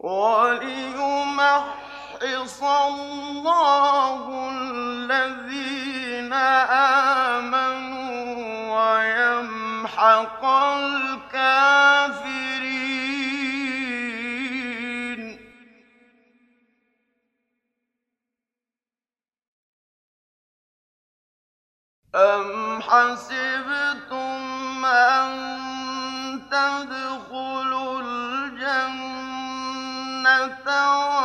وَلِيُمَحِّصَ اللَّهُ الَّذِينَ آمَنُوا وَيَمْحَقَ الْكَافِرِينَ. أَمْ حَسِبْتُمْ أَن فَوَ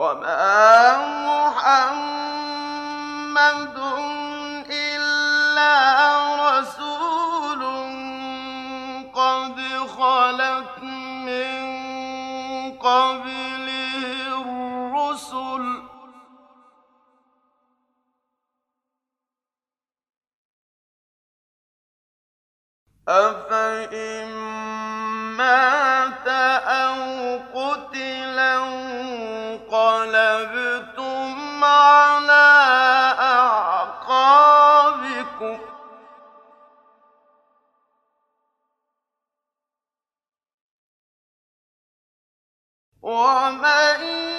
وَمَا مُحَمَّدٌ إِلَّا رَسُولٌ قَدْ خَلَتْ مِن الرُّسُلُ ۚ أَفَإِن مَّاتَ أَوْ قُتِلَ وَمَن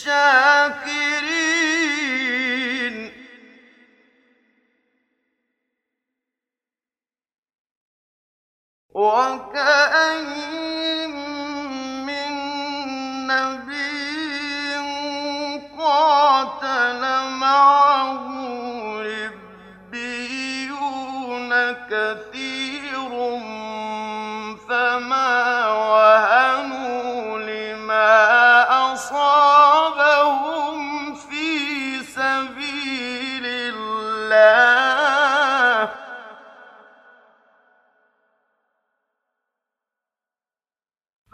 الشَّاكِرِينَ وَكَأَيِّن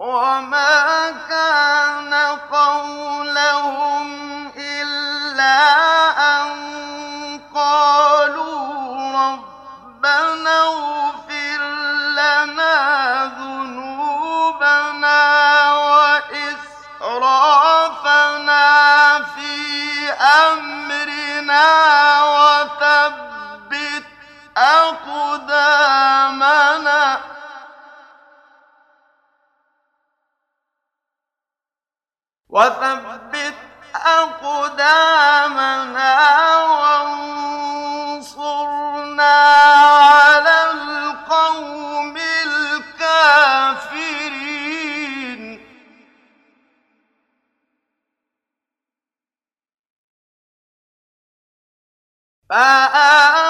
وما كان قولهم إلا أن قالوا ربنا اغفر لنا وثبت أقدامنا وانصرنا على القوم الكافرين. فآتاهم